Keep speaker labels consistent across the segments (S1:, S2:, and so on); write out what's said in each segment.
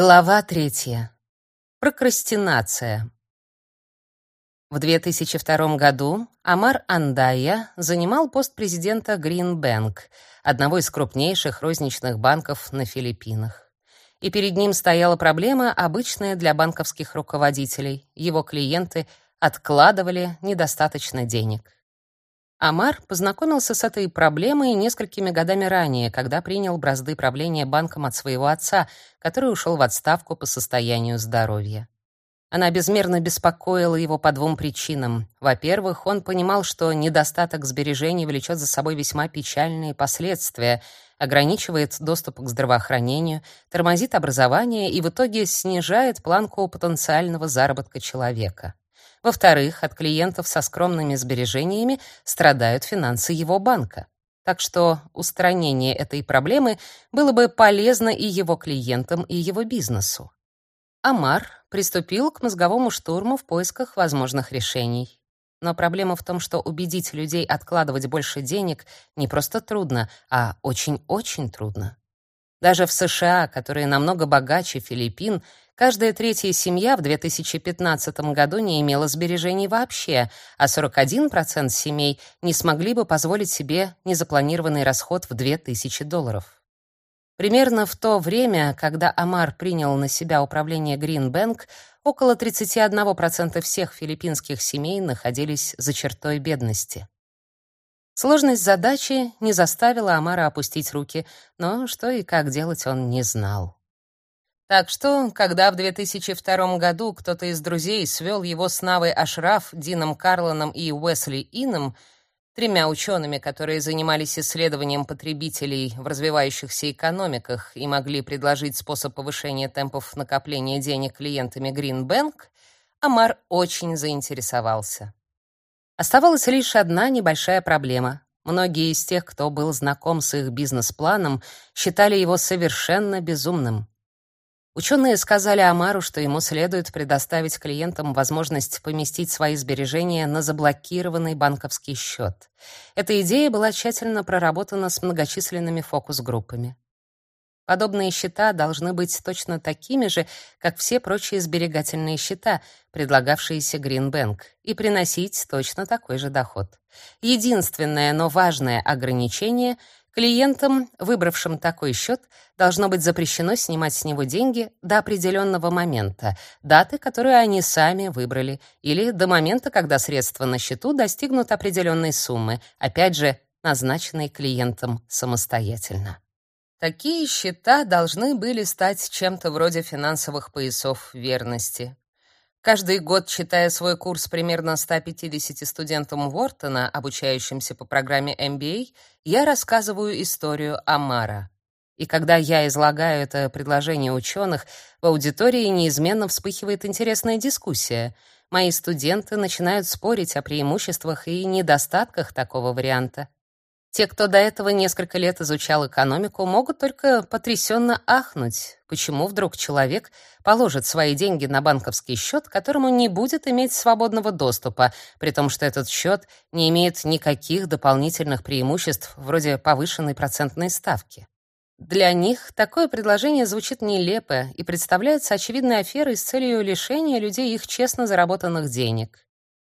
S1: Глава третья. Прокрастинация. В 2002 году Амар Андая занимал пост президента Green Bank, одного из крупнейших розничных банков на Филиппинах. И перед ним стояла проблема, обычная для банковских руководителей. Его клиенты откладывали недостаточно денег. Амар познакомился с этой проблемой несколькими годами ранее, когда принял бразды правления банком от своего отца, который ушел в отставку по состоянию здоровья. Она безмерно беспокоила его по двум причинам. Во-первых, он понимал, что недостаток сбережений влечет за собой весьма печальные последствия, ограничивает доступ к здравоохранению, тормозит образование и в итоге снижает планку потенциального заработка человека. Во-вторых, от клиентов со скромными сбережениями страдают финансы его банка. Так что устранение этой проблемы было бы полезно и его клиентам, и его бизнесу. Амар приступил к мозговому штурму в поисках возможных решений. Но проблема в том, что убедить людей откладывать больше денег не просто трудно, а очень-очень трудно. Даже в США, которые намного богаче Филиппин, Каждая третья семья в 2015 году не имела сбережений вообще, а 41% семей не смогли бы позволить себе незапланированный расход в 2000 долларов. Примерно в то время, когда Амар принял на себя управление Greenbank, около 31% всех филиппинских семей находились за чертой бедности. Сложность задачи не заставила Амара опустить руки, но что и как делать он не знал. Так что, когда в 2002 году кто-то из друзей свел его с Навой Ашраф, Дином Карлоном и Уэсли Ином, тремя учеными, которые занимались исследованием потребителей в развивающихся экономиках и могли предложить способ повышения темпов накопления денег клиентами Greenbank, Амар очень заинтересовался. Оставалась лишь одна небольшая проблема. Многие из тех, кто был знаком с их бизнес-планом, считали его совершенно безумным. Ученые сказали Амару, что ему следует предоставить клиентам возможность поместить свои сбережения на заблокированный банковский счет. Эта идея была тщательно проработана с многочисленными фокус-группами. Подобные счета должны быть точно такими же, как все прочие сберегательные счета, предлагавшиеся Greenbank, и приносить точно такой же доход. Единственное, но важное ограничение — Клиентам, выбравшим такой счет, должно быть запрещено снимать с него деньги до определенного момента, даты, которую они сами выбрали, или до момента, когда средства на счету достигнут определенной суммы, опять же, назначенной клиентом самостоятельно. Такие счета должны были стать чем-то вроде финансовых поясов верности. Каждый год, читая свой курс примерно 150 студентам Уортона, обучающимся по программе MBA, я рассказываю историю Амара. И когда я излагаю это предложение ученых, в аудитории неизменно вспыхивает интересная дискуссия. Мои студенты начинают спорить о преимуществах и недостатках такого варианта. Те, кто до этого несколько лет изучал экономику, могут только потрясенно ахнуть, почему вдруг человек положит свои деньги на банковский счет, к которому не будет иметь свободного доступа, при том, что этот счет не имеет никаких дополнительных преимуществ, вроде повышенной процентной ставки. Для них такое предложение звучит нелепо и представляется очевидной аферой с целью лишения людей их честно заработанных денег.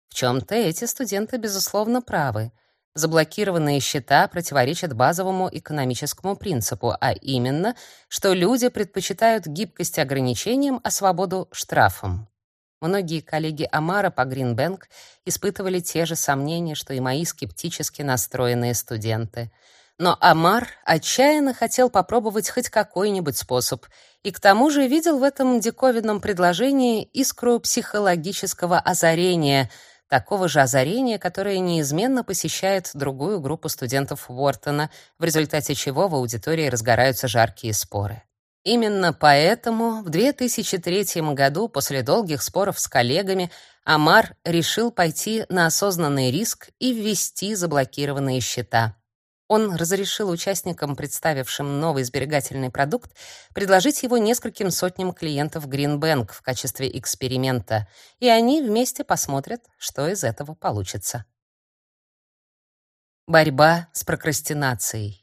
S1: В чем-то эти студенты, безусловно, правы — Заблокированные счета противоречат базовому экономическому принципу, а именно, что люди предпочитают гибкость ограничениям, а свободу штрафам. Многие коллеги Амара по Greenbank испытывали те же сомнения, что и мои скептически настроенные студенты. Но Амар отчаянно хотел попробовать хоть какой-нибудь способ, и к тому же видел в этом диковинном предложении искру психологического озарения — такого же озарения, которое неизменно посещает другую группу студентов Уортона, в результате чего в аудитории разгораются жаркие споры. Именно поэтому в 2003 году, после долгих споров с коллегами, Амар решил пойти на осознанный риск и ввести заблокированные счета. Он разрешил участникам, представившим новый сберегательный продукт, предложить его нескольким сотням клиентов Greenbank в качестве эксперимента, и они вместе посмотрят, что из этого получится. Борьба с прокрастинацией.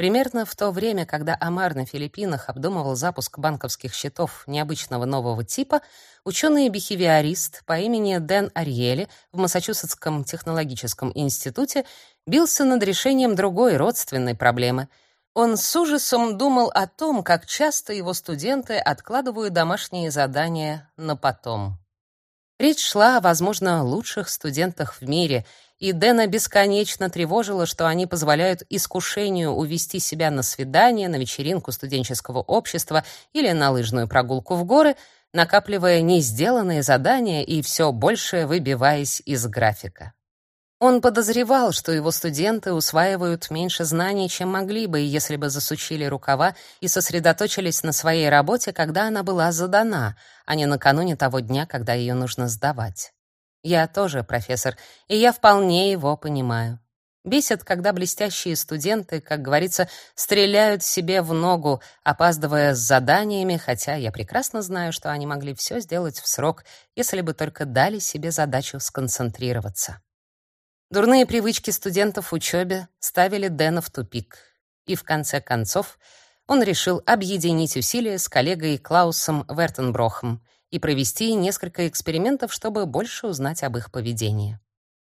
S1: Примерно в то время, когда Амар на Филиппинах обдумывал запуск банковских счетов необычного нового типа, ученый-бихевиорист по имени Дэн Арьели в Массачусетском технологическом институте бился над решением другой родственной проблемы. Он с ужасом думал о том, как часто его студенты откладывают домашние задания на потом. Речь шла о, возможно, лучших студентах в мире — и Дэна бесконечно тревожило, что они позволяют искушению увести себя на свидание, на вечеринку студенческого общества или на лыжную прогулку в горы, накапливая несделанные задания и все больше выбиваясь из графика. Он подозревал, что его студенты усваивают меньше знаний, чем могли бы, если бы засучили рукава и сосредоточились на своей работе, когда она была задана, а не накануне того дня, когда ее нужно сдавать. Я тоже профессор, и я вполне его понимаю. Бесит, когда блестящие студенты, как говорится, стреляют себе в ногу, опаздывая с заданиями, хотя я прекрасно знаю, что они могли все сделать в срок, если бы только дали себе задачу сконцентрироваться. Дурные привычки студентов в учебе ставили Дэна в тупик, и в конце концов он решил объединить усилия с коллегой Клаусом Вертенброхом и провести несколько экспериментов, чтобы больше узнать об их поведении.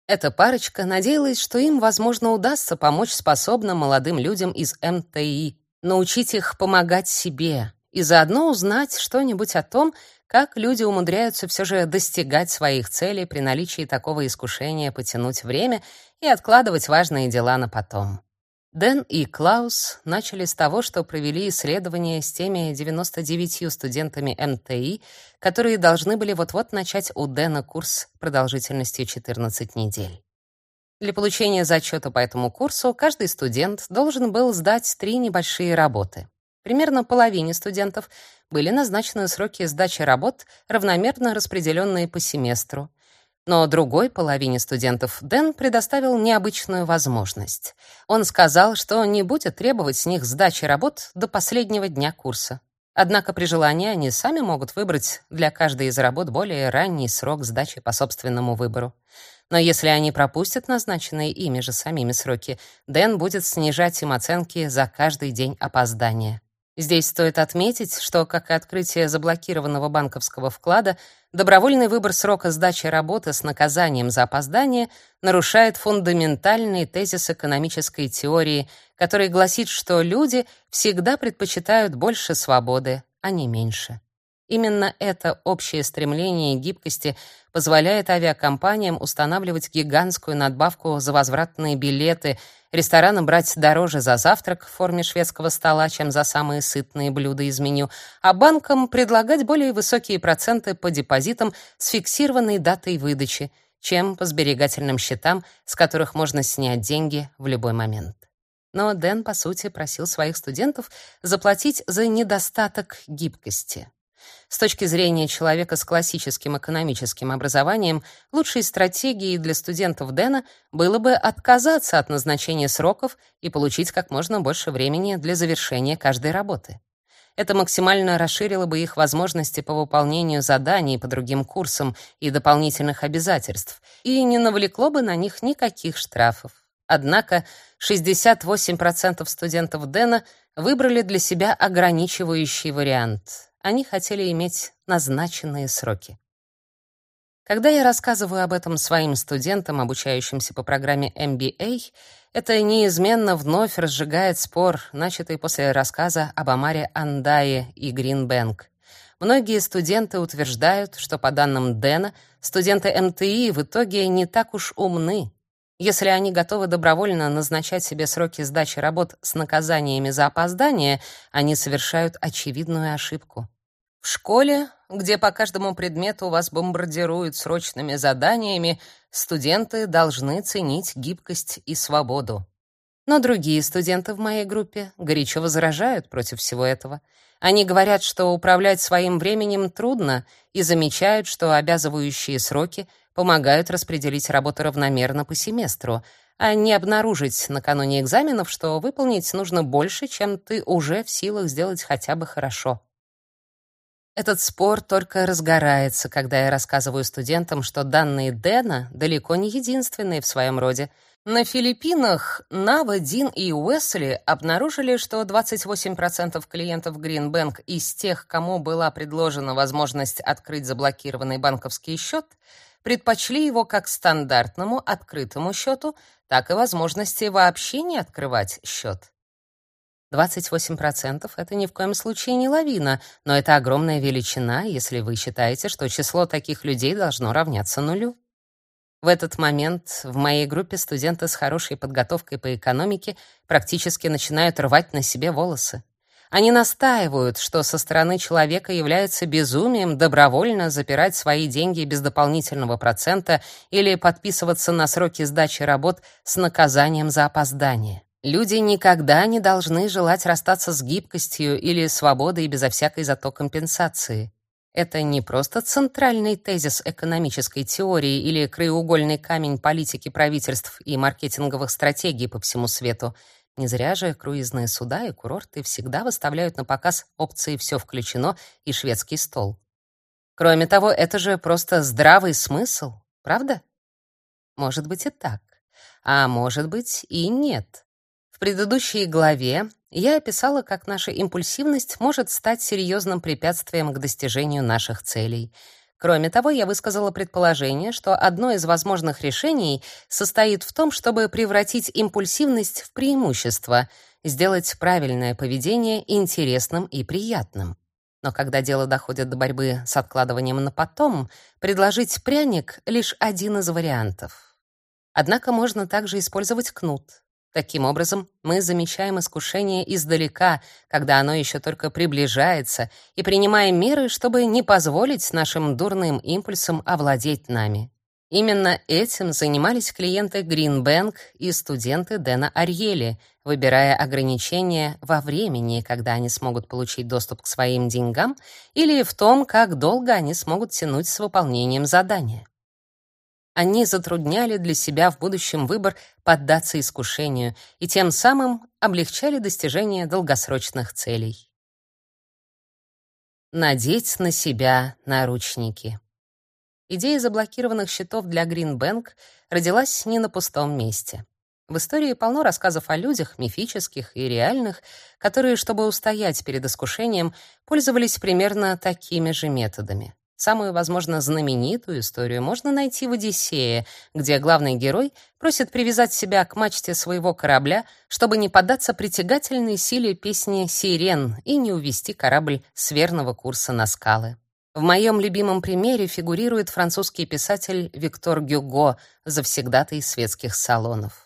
S1: Эта парочка надеялась, что им, возможно, удастся помочь способным молодым людям из МТИ, научить их помогать себе и заодно узнать что-нибудь о том, как люди умудряются все же достигать своих целей при наличии такого искушения потянуть время и откладывать важные дела на потом. Дэн и Клаус начали с того, что провели исследование с теми 99 студентами МТИ, которые должны были вот-вот начать у Дэна курс продолжительностью 14 недель. Для получения зачета по этому курсу каждый студент должен был сдать три небольшие работы. Примерно половине студентов были назначены сроки сдачи работ, равномерно распределенные по семестру. Но другой половине студентов Дэн предоставил необычную возможность. Он сказал, что не будет требовать с них сдачи работ до последнего дня курса. Однако при желании они сами могут выбрать для каждой из работ более ранний срок сдачи по собственному выбору. Но если они пропустят назначенные ими же самими сроки, Дэн будет снижать им оценки за каждый день опоздания. Здесь стоит отметить, что, как и открытие заблокированного банковского вклада, добровольный выбор срока сдачи работы с наказанием за опоздание нарушает фундаментальный тезис экономической теории, который гласит, что люди всегда предпочитают больше свободы, а не меньше. Именно это общее стремление гибкости позволяет авиакомпаниям устанавливать гигантскую надбавку за возвратные билеты, ресторанам брать дороже за завтрак в форме шведского стола, чем за самые сытные блюда из меню, а банкам предлагать более высокие проценты по депозитам с фиксированной датой выдачи, чем по сберегательным счетам, с которых можно снять деньги в любой момент. Но Дэн, по сути, просил своих студентов заплатить за недостаток гибкости. С точки зрения человека с классическим экономическим образованием, лучшей стратегией для студентов Дэна было бы отказаться от назначения сроков и получить как можно больше времени для завершения каждой работы. Это максимально расширило бы их возможности по выполнению заданий по другим курсам и дополнительных обязательств и не навлекло бы на них никаких штрафов. Однако 68% студентов Дэна выбрали для себя ограничивающий вариант. Они хотели иметь назначенные сроки. Когда я рассказываю об этом своим студентам, обучающимся по программе MBA, это неизменно вновь разжигает спор, начатый после рассказа об Амаре Андае и Гринбэнк. Многие студенты утверждают, что по данным Дэна, студенты МТИ в итоге не так уж умны. Если они готовы добровольно назначать себе сроки сдачи работ с наказаниями за опоздание, они совершают очевидную ошибку. В школе, где по каждому предмету вас бомбардируют срочными заданиями, студенты должны ценить гибкость и свободу. Но другие студенты в моей группе горячо возражают против всего этого. Они говорят, что управлять своим временем трудно и замечают, что обязывающие сроки помогают распределить работу равномерно по семестру, а не обнаружить накануне экзаменов, что выполнить нужно больше, чем ты уже в силах сделать хотя бы хорошо. Этот спор только разгорается, когда я рассказываю студентам, что данные Дэна далеко не единственные в своем роде. На Филиппинах Нава, Дин и Уэсли обнаружили, что 28% клиентов Greenbank из тех, кому была предложена возможность открыть заблокированный банковский счет, предпочли его как стандартному открытому счету, так и возможности вообще не открывать счет. 28% — это ни в коем случае не лавина, но это огромная величина, если вы считаете, что число таких людей должно равняться нулю. В этот момент в моей группе студенты с хорошей подготовкой по экономике практически начинают рвать на себе волосы. Они настаивают, что со стороны человека является безумием добровольно запирать свои деньги без дополнительного процента или подписываться на сроки сдачи работ с наказанием за опоздание. Люди никогда не должны желать расстаться с гибкостью или свободой безо всякой зато компенсации. Это не просто центральный тезис экономической теории или краеугольный камень политики правительств и маркетинговых стратегий по всему свету. Не зря же круизные суда и курорты всегда выставляют на показ опции «все включено» и шведский стол. Кроме того, это же просто здравый смысл, правда? Может быть и так, а может быть и нет. В предыдущей главе я описала, как наша импульсивность может стать серьезным препятствием к достижению наших целей. Кроме того, я высказала предположение, что одно из возможных решений состоит в том, чтобы превратить импульсивность в преимущество, сделать правильное поведение интересным и приятным. Но когда дело доходит до борьбы с откладыванием на потом, предложить пряник — лишь один из вариантов. Однако можно также использовать кнут. Таким образом, мы замечаем искушение издалека, когда оно еще только приближается, и принимаем меры, чтобы не позволить нашим дурным импульсам овладеть нами. Именно этим занимались клиенты Greenbank и студенты Дэна Арьели, выбирая ограничения во времени, когда они смогут получить доступ к своим деньгам, или в том, как долго они смогут тянуть с выполнением задания. Они затрудняли для себя в будущем выбор поддаться искушению и тем самым облегчали достижение долгосрочных целей. Надеть на себя наручники. Идея заблокированных счетов для Greenbank родилась не на пустом месте. В истории полно рассказов о людях, мифических и реальных, которые, чтобы устоять перед искушением, пользовались примерно такими же методами. Самую, возможно, знаменитую историю можно найти в «Одиссее», где главный герой просит привязать себя к мачте своего корабля, чтобы не поддаться притягательной силе песни «Сирен» и не увести корабль с верного курса на скалы. В моем любимом примере фигурирует французский писатель Виктор Гюго, завсегдатый светских салонов.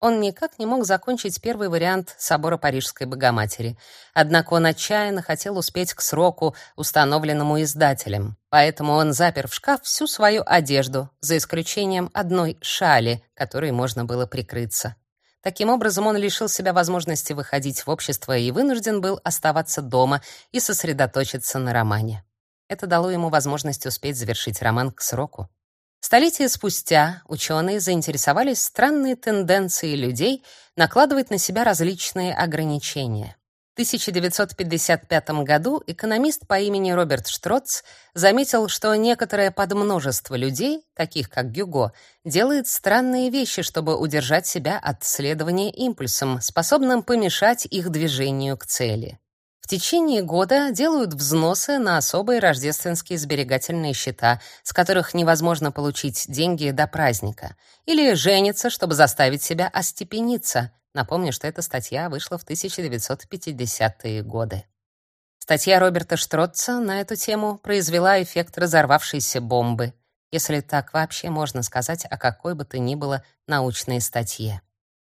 S1: Он никак не мог закончить первый вариант собора Парижской Богоматери. Однако он отчаянно хотел успеть к сроку, установленному издателем. Поэтому он запер в шкаф всю свою одежду, за исключением одной шали, которой можно было прикрыться. Таким образом, он лишил себя возможности выходить в общество и вынужден был оставаться дома и сосредоточиться на романе. Это дало ему возможность успеть завершить роман к сроку. Столетия спустя ученые заинтересовались странной тенденцией людей накладывать на себя различные ограничения. В 1955 году экономист по имени Роберт Штроц заметил, что некоторое подмножество людей, таких как Гюго, делает странные вещи, чтобы удержать себя от следования импульсам, способным помешать их движению к цели. В течение года делают взносы на особые рождественские сберегательные счета, с которых невозможно получить деньги до праздника, или женятся, чтобы заставить себя остепениться. Напомню, что эта статья вышла в 1950-е годы. Статья Роберта Штротца на эту тему произвела эффект разорвавшейся бомбы, если так вообще можно сказать о какой бы то ни было научной статье.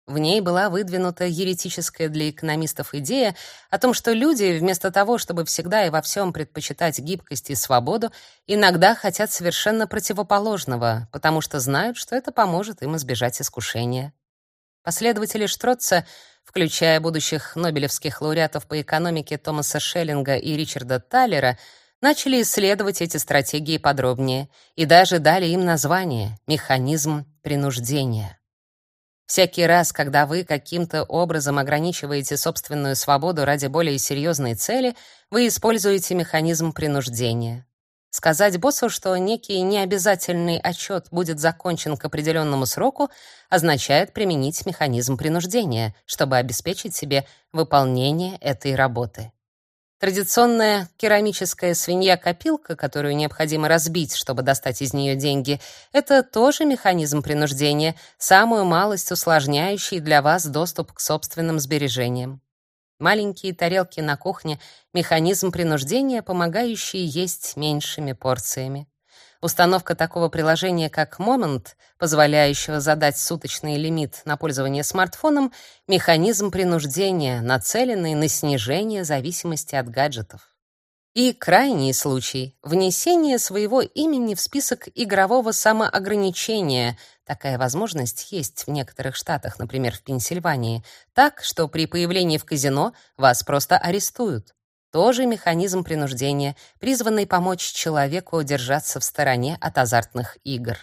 S1: В ней была выдвинута еретическая для экономистов идея о том, что люди, вместо того, чтобы всегда и во всем предпочитать гибкость и свободу, иногда хотят совершенно противоположного, потому что знают, что это поможет им избежать искушения. Последователи Штротца, включая будущих нобелевских лауреатов по экономике Томаса Шеллинга и Ричарда Таллера, начали исследовать эти стратегии подробнее и даже дали им название «механизм принуждения». Всякий раз, когда вы каким-то образом ограничиваете собственную свободу ради более серьезной цели, вы используете механизм принуждения. Сказать боссу, что некий необязательный отчет будет закончен к определенному сроку, означает применить механизм принуждения, чтобы обеспечить себе выполнение этой работы. Традиционная керамическая свинья-копилка, которую необходимо разбить, чтобы достать из нее деньги, это тоже механизм принуждения, самую малость усложняющий для вас доступ к собственным сбережениям. Маленькие тарелки на кухне — механизм принуждения, помогающий есть меньшими порциями. Установка такого приложения, как Moment, позволяющего задать суточный лимит на пользование смартфоном, механизм принуждения, нацеленный на снижение зависимости от гаджетов. И крайний случай — внесение своего имени в список игрового самоограничения. Такая возможность есть в некоторых штатах, например, в Пенсильвании, так, что при появлении в казино вас просто арестуют. Тоже механизм принуждения, призванный помочь человеку держаться в стороне от азартных игр.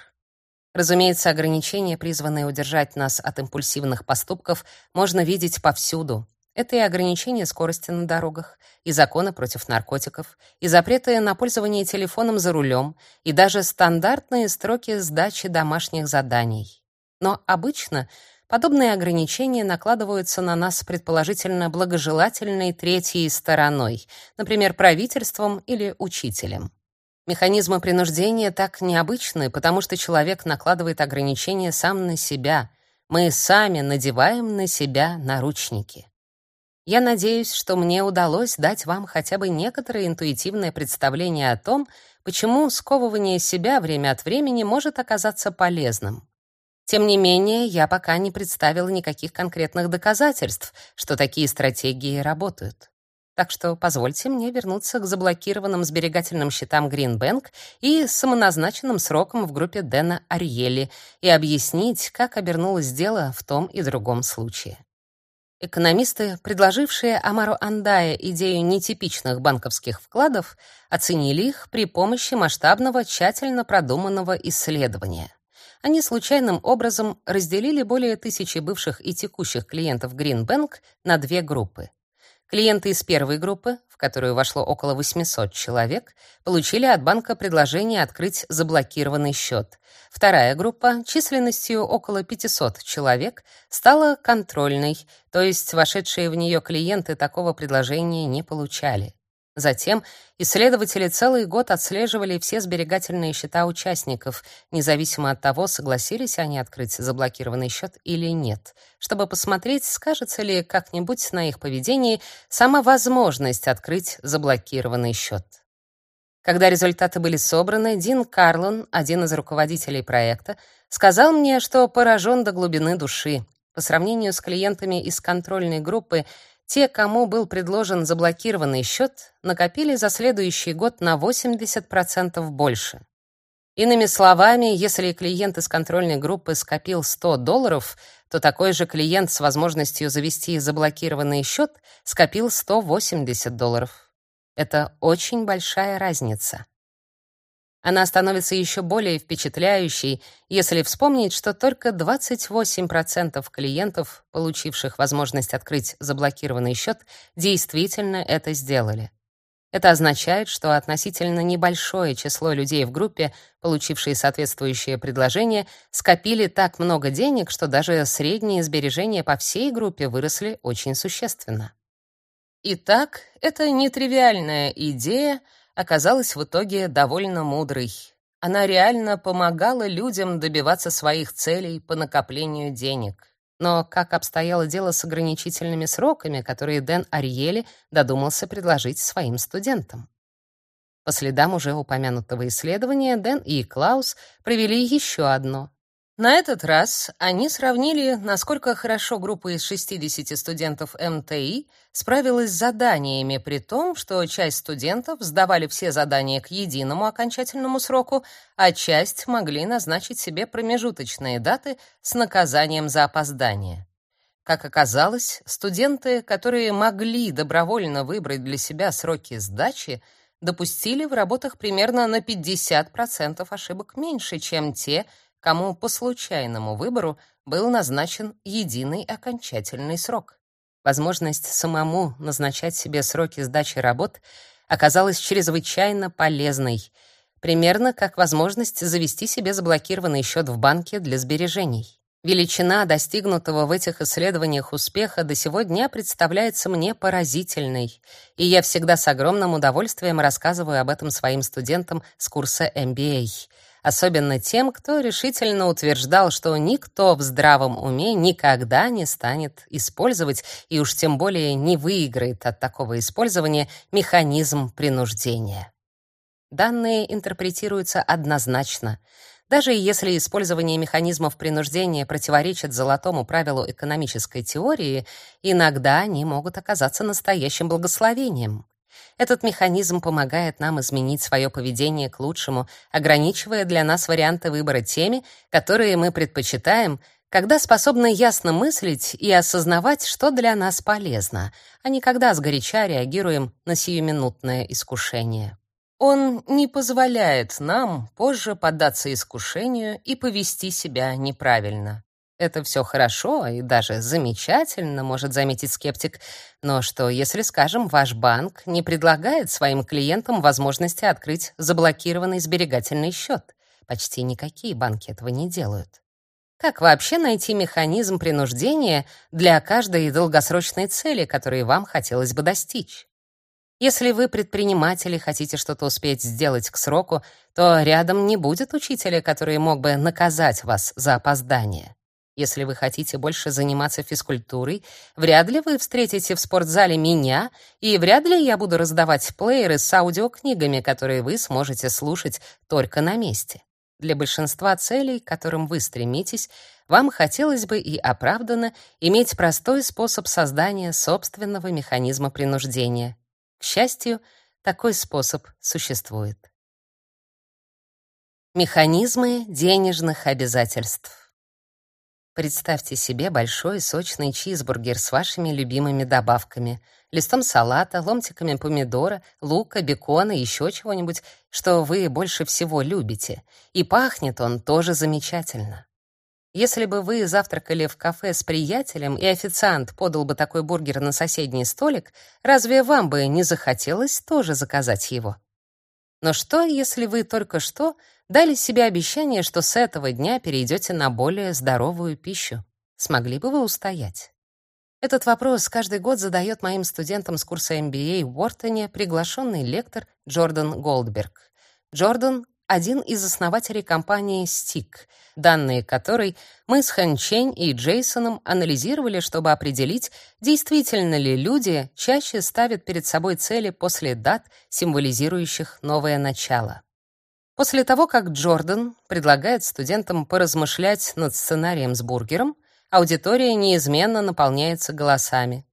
S1: Разумеется, ограничения, призванные удержать нас от импульсивных поступков, можно видеть повсюду. Это и ограничение скорости на дорогах, и законы против наркотиков, и запреты на пользование телефоном за рулем, и даже стандартные строки сдачи домашних заданий. Но обычно подобные ограничения накладываются на нас предположительно благожелательной третьей стороной, например, правительством или учителем. Механизмы принуждения так необычны, потому что человек накладывает ограничения сам на себя. Мы сами надеваем на себя наручники. Я надеюсь, что мне удалось дать вам хотя бы некоторое интуитивное представление о том, почему сковывание себя время от времени может оказаться полезным. Тем не менее, я пока не представила никаких конкретных доказательств, что такие стратегии работают. Так что позвольте мне вернуться к заблокированным сберегательным счетам Greenbank и самоназначенным срокам в группе Дэна Арьели и объяснить, как обернулось дело в том и другом случае. Экономисты, предложившие Амару Андая идею нетипичных банковских вкладов, оценили их при помощи масштабного, тщательно продуманного исследования. Они случайным образом разделили более тысячи бывших и текущих клиентов Greenbank на две группы. Клиенты из первой группы, в которую вошло около 800 человек, получили от банка предложение открыть заблокированный счет. Вторая группа, численностью около 500 человек, стала контрольной, то есть вошедшие в нее клиенты такого предложения не получали. Затем исследователи целый год отслеживали все сберегательные счета участников, независимо от того, согласились они открыть заблокированный счет или нет, чтобы посмотреть, скажется ли как-нибудь на их поведении сама возможность открыть заблокированный счет. Когда результаты были собраны, Дин Карлон, один из руководителей проекта, сказал мне, что поражен до глубины души. По сравнению с клиентами из контрольной группы, те, кому был предложен заблокированный счет, накопили за следующий год на 80% больше. Иными словами, если клиент из контрольной группы скопил 100 долларов, то такой же клиент с возможностью завести заблокированный счет скопил 180 долларов. Это очень большая разница. Она становится еще более впечатляющей, если вспомнить, что только 28% клиентов, получивших возможность открыть заблокированный счет, действительно это сделали. Это означает, что относительно небольшое число людей в группе, получившие соответствующее предложение, скопили так много денег, что даже средние сбережения по всей группе выросли очень существенно. Итак, это нетривиальная идея — оказалась в итоге довольно мудрой. Она реально помогала людям добиваться своих целей по накоплению денег. Но как обстояло дело с ограничительными сроками, которые Дэн Ариели додумался предложить своим студентам? По следам уже упомянутого исследования Дэн и Клаус провели еще одно. На этот раз они сравнили, насколько хорошо группа из 60 студентов МТИ справилась с заданиями, при том, что часть студентов сдавали все задания к единому окончательному сроку, а часть могли назначить себе промежуточные даты с наказанием за опоздание. Как оказалось, студенты, которые могли добровольно выбрать для себя сроки сдачи, допустили в работах примерно на 50% ошибок меньше, чем те, кому по случайному выбору был назначен единый окончательный срок. Возможность самому назначать себе сроки сдачи работ оказалась чрезвычайно полезной. примерно как возможность завести себе заблокированный счет в банке для сбережений. Величина достигнутого в этих исследованиях успеха до сего дня представляется мне поразительной, и я всегда с огромным удовольствием рассказываю об этом своим студентам с курса MBA, особенно тем, кто решительно утверждал, что никто в здравом уме никогда не станет использовать и уж тем более не выиграет от такого использования механизм принуждения. Данные интерпретируются однозначно — даже если использование механизмов принуждения противоречит золотому правилу экономической теории, иногда они могут оказаться настоящим благословением. Этот механизм помогает нам изменить свое поведение к лучшему, ограничивая для нас варианты выбора теми, которые мы предпочитаем, когда способны ясно мыслить и осознавать, что для нас полезно, а не когда сгоряча реагируем на сиюминутное искушение. Он не позволяет нам позже поддаться искушению и повести себя неправильно. Это все хорошо и даже замечательно, может заметить скептик, но что, если, скажем, ваш банк не предлагает своим клиентам возможности открыть заблокированный сберегательный счет? Почти никакие банки этого не делают. Как вообще найти механизм принуждения для каждой долгосрочной цели, которые вам хотелось бы достичь? Если вы предприниматель и хотите что-то успеть сделать к сроку, то рядом не будет учителя, который мог бы наказать вас за опоздание. Если вы хотите больше заниматься физкультурой, вряд ли вы встретите в спортзале меня, и вряд ли я буду раздавать плееры с аудиокнигами, которые вы сможете слушать только на месте. Для большинства целей, к которым вы стремитесь, вам хотелось бы и оправданно иметь простой способ создания собственного механизма принуждения. К счастью, такой способ существует. Механизмы денежных обязательств. Представьте себе большой сочный чизбургер с вашими любимыми добавками: листом салата, ломтиками помидора, лука, бекона и еще чего-нибудь, что вы больше всего любите. И пахнет он тоже замечательно. Если бы вы завтракали в кафе с приятелем, и официант подал бы такой бургер на соседний столик, разве вам бы не захотелось тоже заказать его? Но что, если вы только что дали себе обещание, что с этого дня перейдете на более здоровую пищу? Смогли бы вы устоять? Этот вопрос каждый год задает моим студентам с курса MBA в Уортоне приглашенный лектор Джордан Голдберг. Джордан один из основателей компании Stick, данные которой мы с Хэн Чень и Джейсоном анализировали, чтобы определить, действительно ли люди чаще ставят перед собой цели после дат, символизирующих новое начало. После того, как Джордан предлагает студентам поразмышлять над сценарием с бургером, аудитория неизменно наполняется голосами.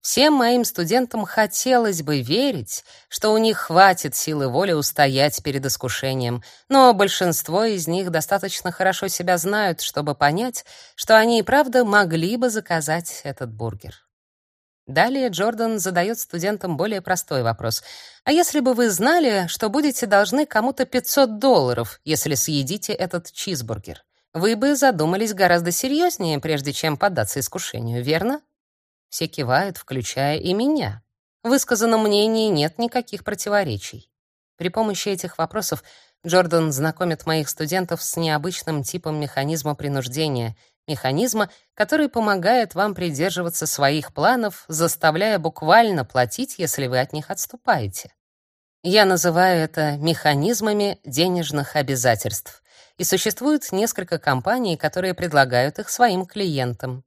S1: Всем моим студентам хотелось бы верить, что у них хватит силы воли устоять перед искушением, но большинство из них достаточно хорошо себя знают, чтобы понять, что они и правда могли бы заказать этот бургер. Далее Джордан задает студентам более простой вопрос. А если бы вы знали, что будете должны кому-то 500 долларов, если съедите этот чизбургер? Вы бы задумались гораздо серьезнее, прежде чем поддаться искушению, верно? Все кивают, включая и меня. В высказанном мнении нет никаких противоречий. При помощи этих вопросов Джордан знакомит моих студентов с необычным типом механизма принуждения, механизма, который помогает вам придерживаться своих планов, заставляя буквально платить, если вы от них отступаете. Я называю это механизмами денежных обязательств. И существует несколько компаний, которые предлагают их своим клиентам.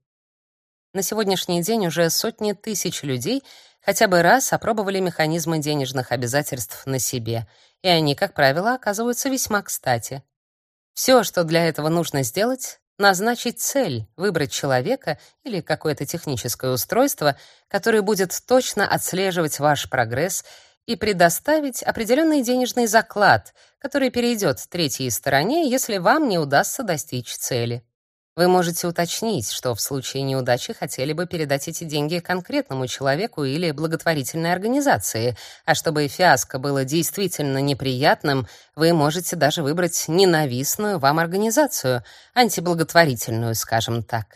S1: На сегодняшний день уже сотни тысяч людей хотя бы раз опробовали механизмы денежных обязательств на себе, и они, как правило, оказываются весьма кстати. Все, что для этого нужно сделать, назначить цель, выбрать человека или какое-то техническое устройство, которое будет точно отслеживать ваш прогресс и предоставить определенный денежный заклад, который перейдет третьей стороне, если вам не удастся достичь цели. Вы можете уточнить, что в случае неудачи хотели бы передать эти деньги конкретному человеку или благотворительной организации, а чтобы фиаско было действительно неприятным, вы можете даже выбрать ненавистную вам организацию, антиблаготворительную, скажем так.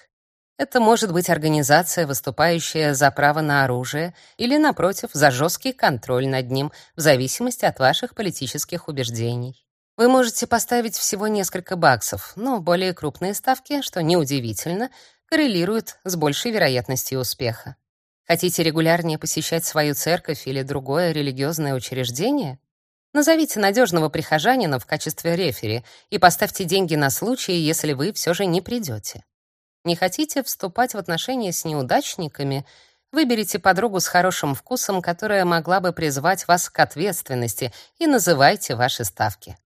S1: Это может быть организация, выступающая за право на оружие, или, напротив, за жесткий контроль над ним, в зависимости от ваших политических убеждений. Вы можете поставить всего несколько баксов, но более крупные ставки, что неудивительно, коррелируют с большей вероятностью успеха. Хотите регулярнее посещать свою церковь или другое религиозное учреждение? Назовите надежного прихожанина в качестве рефери и поставьте деньги на случай, если вы все же не придете. Не хотите вступать в отношения с неудачниками? Выберите подругу с хорошим вкусом, которая могла бы призвать вас к ответственности, и называйте ваши ставки.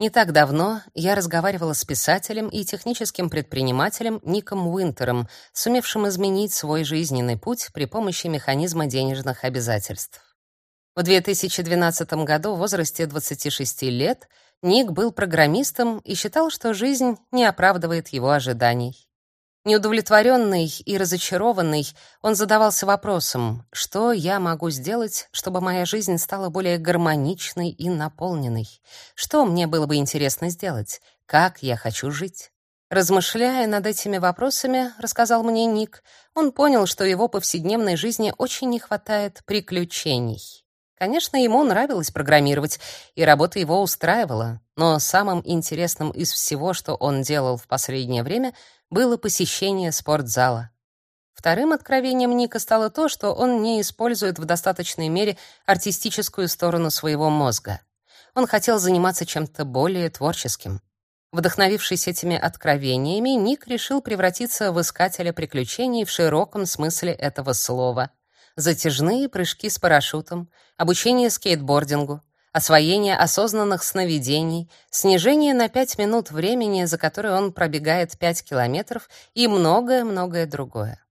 S1: Не так давно я разговаривала с писателем и техническим предпринимателем Ником Уинтером, сумевшим изменить свой жизненный путь при помощи механизма денежных обязательств. В 2012 году в возрасте 26 лет Ник был программистом и считал, что жизнь не оправдывает его ожиданий. Неудовлетворенный и разочарованный, он задавался вопросом, что я могу сделать, чтобы моя жизнь стала более гармоничной и наполненной? Что мне было бы интересно сделать? Как я хочу жить? Размышляя над этими вопросами, рассказал мне Ник, он понял, что его повседневной жизни очень не хватает приключений. Конечно, ему нравилось программировать, и работа его устраивала, но самым интересным из всего, что он делал в последнее время — было посещение спортзала. Вторым откровением Ника стало то, что он не использует в достаточной мере артистическую сторону своего мозга. Он хотел заниматься чем-то более творческим. Вдохновившись этими откровениями, Ник решил превратиться в искателя приключений в широком смысле этого слова. Затяжные прыжки с парашютом, обучение скейтбордингу, освоение осознанных сновидений, снижение на 5 минут времени, за которое он пробегает 5 километров и многое-многое другое.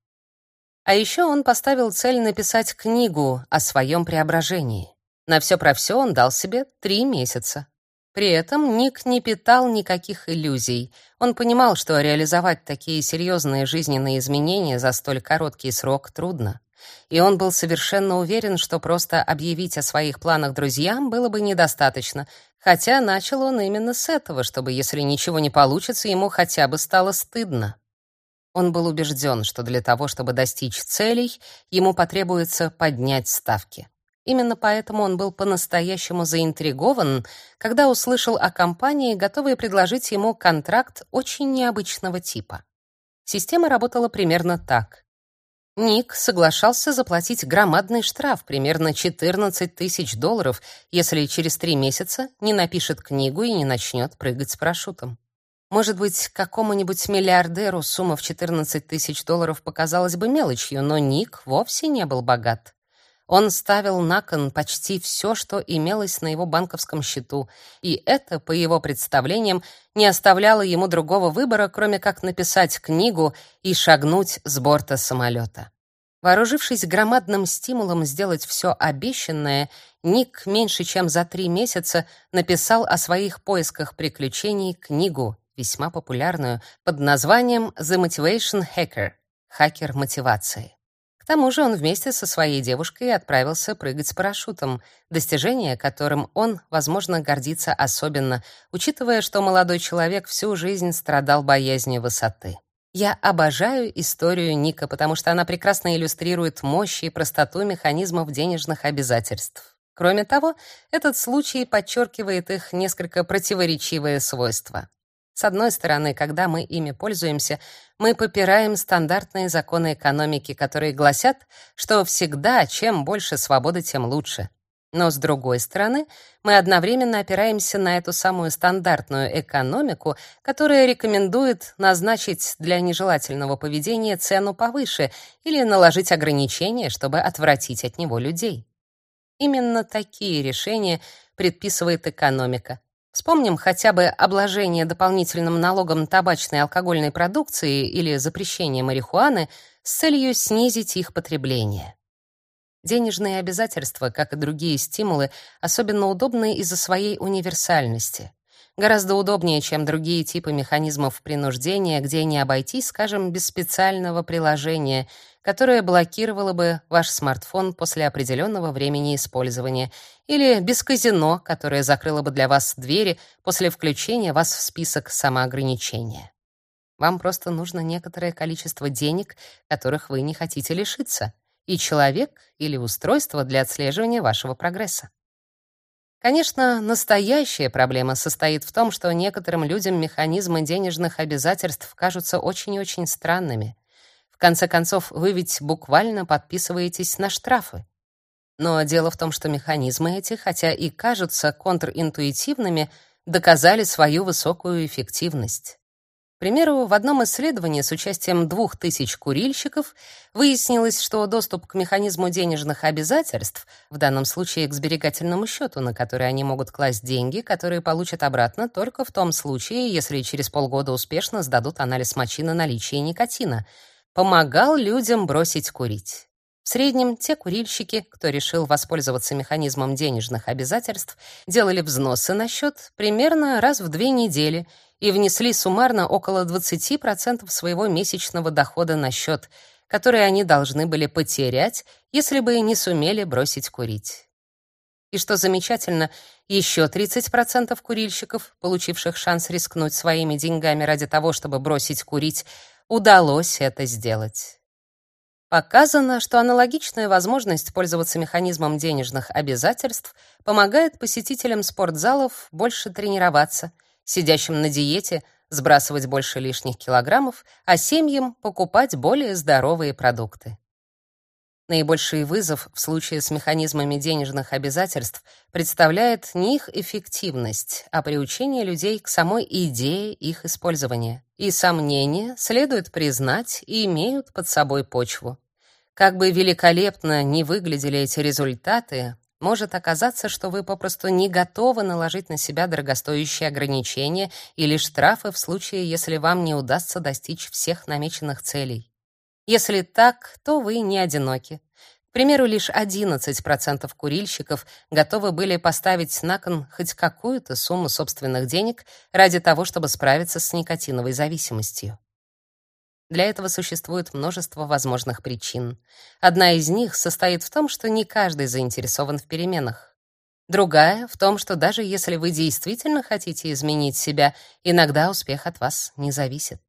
S1: А еще он поставил цель написать книгу о своем преображении. На все про все он дал себе три месяца. При этом Ник не питал никаких иллюзий. Он понимал, что реализовать такие серьезные жизненные изменения за столь короткий срок трудно. И он был совершенно уверен, что просто объявить о своих планах друзьям было бы недостаточно, хотя начал он именно с этого, чтобы, если ничего не получится, ему хотя бы стало стыдно. Он был убежден, что для того, чтобы достичь целей, ему потребуется поднять ставки. Именно поэтому он был по-настоящему заинтригован, когда услышал о компании, готовой предложить ему контракт очень необычного типа. Система работала примерно так. Ник соглашался заплатить громадный штраф, примерно 14 тысяч долларов, если через три месяца не напишет книгу и не начнет прыгать с парашютом. Может быть, какому-нибудь миллиардеру сумма в 14 тысяч долларов показалась бы мелочью, но Ник вовсе не был богат. Он ставил на кон почти все, что имелось на его банковском счету, и это, по его представлениям, не оставляло ему другого выбора, кроме как написать книгу и шагнуть с борта самолета. Вооружившись громадным стимулом сделать все обещанное, Ник меньше чем за три месяца написал о своих поисках приключений книгу, весьма популярную, под названием «The Motivation Hacker» — «Хакер мотивации» тому же он вместе со своей девушкой отправился прыгать с парашютом, достижение которым он, возможно, гордится особенно, учитывая, что молодой человек всю жизнь страдал боязнью высоты. Я обожаю историю Ника, потому что она прекрасно иллюстрирует мощь и простоту механизмов денежных обязательств. Кроме того, этот случай подчеркивает их несколько противоречивые свойства. С одной стороны, когда мы ими пользуемся, мы попираем стандартные законы экономики, которые гласят, что всегда чем больше свободы, тем лучше. Но с другой стороны, мы одновременно опираемся на эту самую стандартную экономику, которая рекомендует назначить для нежелательного поведения цену повыше или наложить ограничения, чтобы отвратить от него людей. Именно такие решения предписывает экономика. Вспомним хотя бы обложение дополнительным налогом табачной и алкогольной продукции или запрещение марихуаны с целью снизить их потребление. Денежные обязательства, как и другие стимулы, особенно удобны из-за своей универсальности. Гораздо удобнее, чем другие типы механизмов принуждения, где не обойтись, скажем, без специального приложения, которое блокировало бы ваш смартфон после определенного времени использования, или без казино, которое закрыло бы для вас двери после включения вас в список самоограничения. Вам просто нужно некоторое количество денег, которых вы не хотите лишиться, и человек или устройство для отслеживания вашего прогресса. Конечно, настоящая проблема состоит в том, что некоторым людям механизмы денежных обязательств кажутся очень-очень странными. Конце концов, вы ведь буквально подписываетесь на штрафы. Но дело в том, что механизмы эти, хотя и кажутся контринтуитивными, доказали свою высокую эффективность. К примеру, в одном исследовании с участием 2000 курильщиков выяснилось, что доступ к механизму денежных обязательств, в данном случае к сберегательному счету, на который они могут класть деньги, которые получат обратно только в том случае, если через полгода успешно сдадут анализ мочи на наличие никотина, помогал людям бросить курить. В среднем те курильщики, кто решил воспользоваться механизмом денежных обязательств, делали взносы на счет примерно раз в две недели — и внесли суммарно около 20% своего месячного дохода на счет, который они должны были потерять, если бы не сумели бросить курить. И что замечательно, еще 30% курильщиков, получивших шанс рискнуть своими деньгами ради того, чтобы бросить курить, удалось это сделать. Показано, что аналогичная возможность пользоваться механизмом денежных обязательств помогает посетителям спортзалов больше тренироваться — сидящим на диете сбрасывать больше лишних килограммов, а семьям покупать более здоровые продукты. Наибольший вызов в случае с механизмами денежных обязательств представляет не их эффективность, а приучение людей к самой идее их использования. И сомнения, следует признать, и имеют под собой почву. Как бы великолепно ни выглядели эти результаты, может оказаться, что вы попросту не готовы наложить на себя дорогостоящие ограничения или штрафы в случае, если вам не удастся достичь всех намеченных целей. Если так, то вы не одиноки. К примеру, лишь 11% курильщиков готовы были поставить на кон хоть какую-то сумму собственных денег ради того, чтобы справиться с никотиновой зависимостью. Для этого существует множество возможных причин. Одна из них состоит в том, что не каждый заинтересован в переменах. Другая в том, что даже если вы действительно хотите изменить себя, иногда успех от вас не зависит.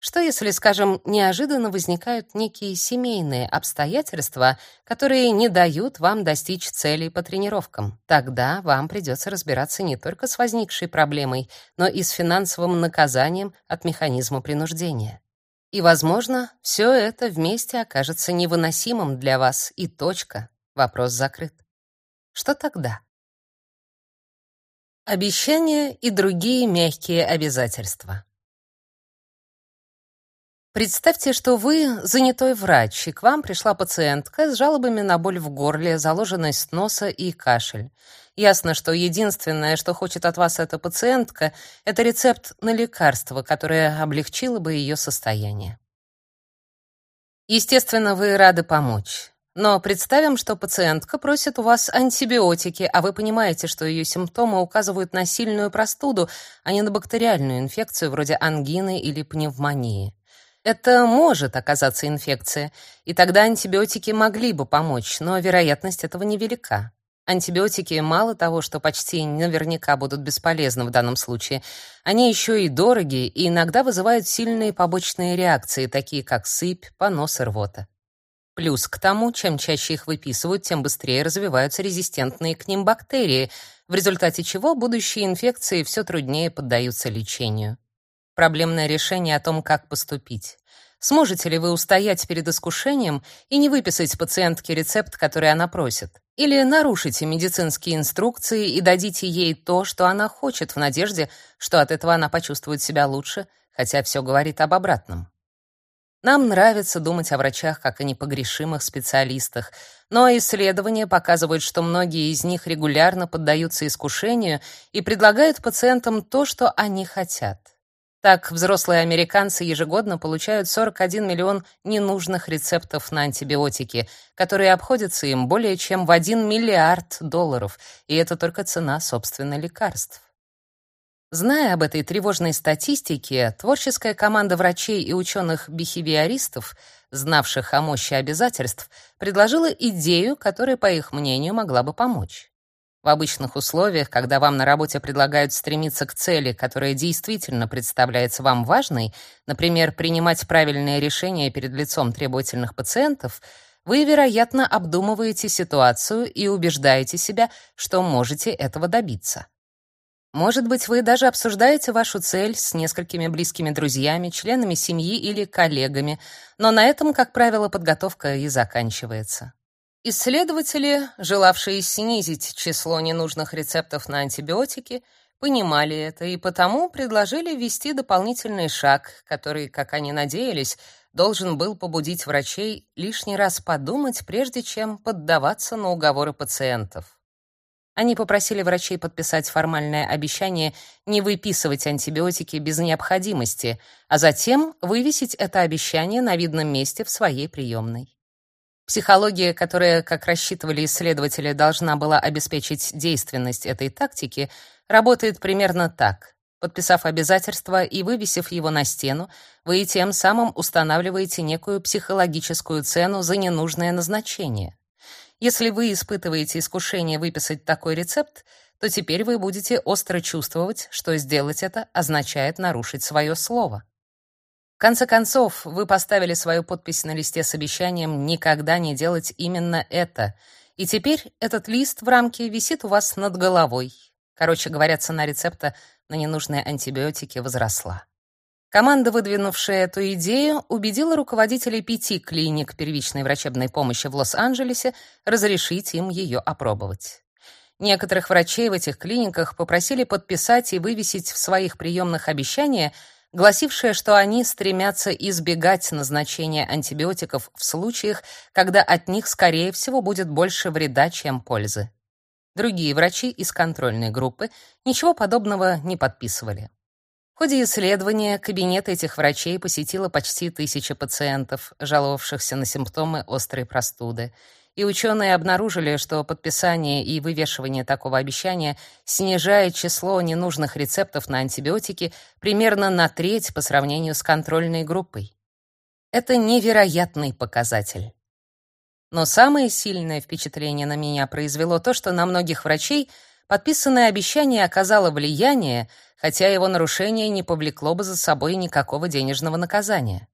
S1: Что если, скажем, неожиданно возникают некие семейные обстоятельства, которые не дают вам достичь целей по тренировкам? Тогда вам придется разбираться не только с возникшей проблемой, но и с финансовым наказанием от механизма принуждения. И, возможно, все это вместе окажется невыносимым для вас, и точка. Вопрос закрыт. Что тогда? Обещания и другие мягкие обязательства. Представьте, что вы занятой врач, и к вам пришла пациентка с жалобами на боль в горле, заложенность носа и кашель. Ясно, что единственное, что хочет от вас эта пациентка, это рецепт на лекарство, которое облегчило бы ее состояние. Естественно, вы рады помочь. Но представим, что пациентка просит у вас антибиотики, а вы понимаете, что ее симптомы указывают на сильную простуду, а не на бактериальную инфекцию вроде ангины или пневмонии. Это может оказаться инфекция, и тогда антибиотики могли бы помочь, но вероятность этого невелика. Антибиотики мало того, что почти наверняка будут бесполезны в данном случае, они еще и дороги и иногда вызывают сильные побочные реакции, такие как сыпь, понос и рвота. Плюс к тому, чем чаще их выписывают, тем быстрее развиваются резистентные к ним бактерии, в результате чего будущие инфекции все труднее поддаются лечению. Проблемное решение о том, как поступить. Сможете ли вы устоять перед искушением и не выписать пациентке рецепт, который она просит? Или нарушите медицинские инструкции и дадите ей то, что она хочет, в надежде, что от этого она почувствует себя лучше, хотя все говорит об обратном? Нам нравится думать о врачах как о непогрешимых специалистах, но исследования показывают, что многие из них регулярно поддаются искушению и предлагают пациентам то, что они хотят. Так, взрослые американцы ежегодно получают 41 миллион ненужных рецептов на антибиотики, которые обходятся им более чем в 1 миллиард долларов, и это только цена, собственно, лекарств. Зная об этой тревожной статистике, творческая команда врачей и ученых-бихевиористов, знавших о мощи обязательств, предложила идею, которая, по их мнению, могла бы помочь. В обычных условиях, когда вам на работе предлагают стремиться к цели, которая действительно представляется вам важной, например, принимать правильные решения перед лицом требовательных пациентов, вы, вероятно, обдумываете ситуацию и убеждаете себя, что можете этого добиться. Может быть, вы даже обсуждаете вашу цель с несколькими близкими друзьями, членами семьи или коллегами, но на этом, как правило, подготовка и заканчивается. Исследователи, желавшие снизить число ненужных рецептов на антибиотики, понимали это и потому предложили ввести дополнительный шаг, который, как они надеялись, должен был побудить врачей лишний раз подумать, прежде чем поддаваться на уговоры пациентов. Они попросили врачей подписать формальное обещание не выписывать антибиотики без необходимости, а затем вывесить это обещание на видном месте в своей приемной. Психология, которая, как рассчитывали исследователи, должна была обеспечить действенность этой тактики, работает примерно так. Подписав обязательство и вывесив его на стену, вы тем самым устанавливаете некую психологическую цену за ненужное назначение. Если вы испытываете искушение выписать такой рецепт, то теперь вы будете остро чувствовать, что сделать это означает нарушить свое слово. В конце концов, вы поставили свою подпись на листе с обещанием никогда не делать именно это, и теперь этот лист в рамке висит у вас над головой. Короче говоря, цена рецепта на ненужные антибиотики возросла. Команда, выдвинувшая эту идею, убедила руководителей пяти клиник первичной врачебной помощи в Лос-Анджелесе разрешить им ее опробовать. Некоторых врачей в этих клиниках попросили подписать и вывесить в своих приемных обещания, гласившее, что они стремятся избегать назначения антибиотиков в случаях, когда от них, скорее всего, будет больше вреда, чем пользы. Другие врачи из контрольной группы ничего подобного не подписывали. В ходе исследования кабинет этих врачей посетило почти тысяча пациентов, жаловавшихся на симптомы острой простуды. И ученые обнаружили, что подписание и вывешивание такого обещания снижает число ненужных рецептов на антибиотики примерно на треть по сравнению с контрольной группой. Это невероятный показатель. Но самое сильное впечатление на меня произвело то, что на многих врачей подписанное обещание оказало влияние, хотя его нарушение не повлекло бы за собой никакого денежного наказания.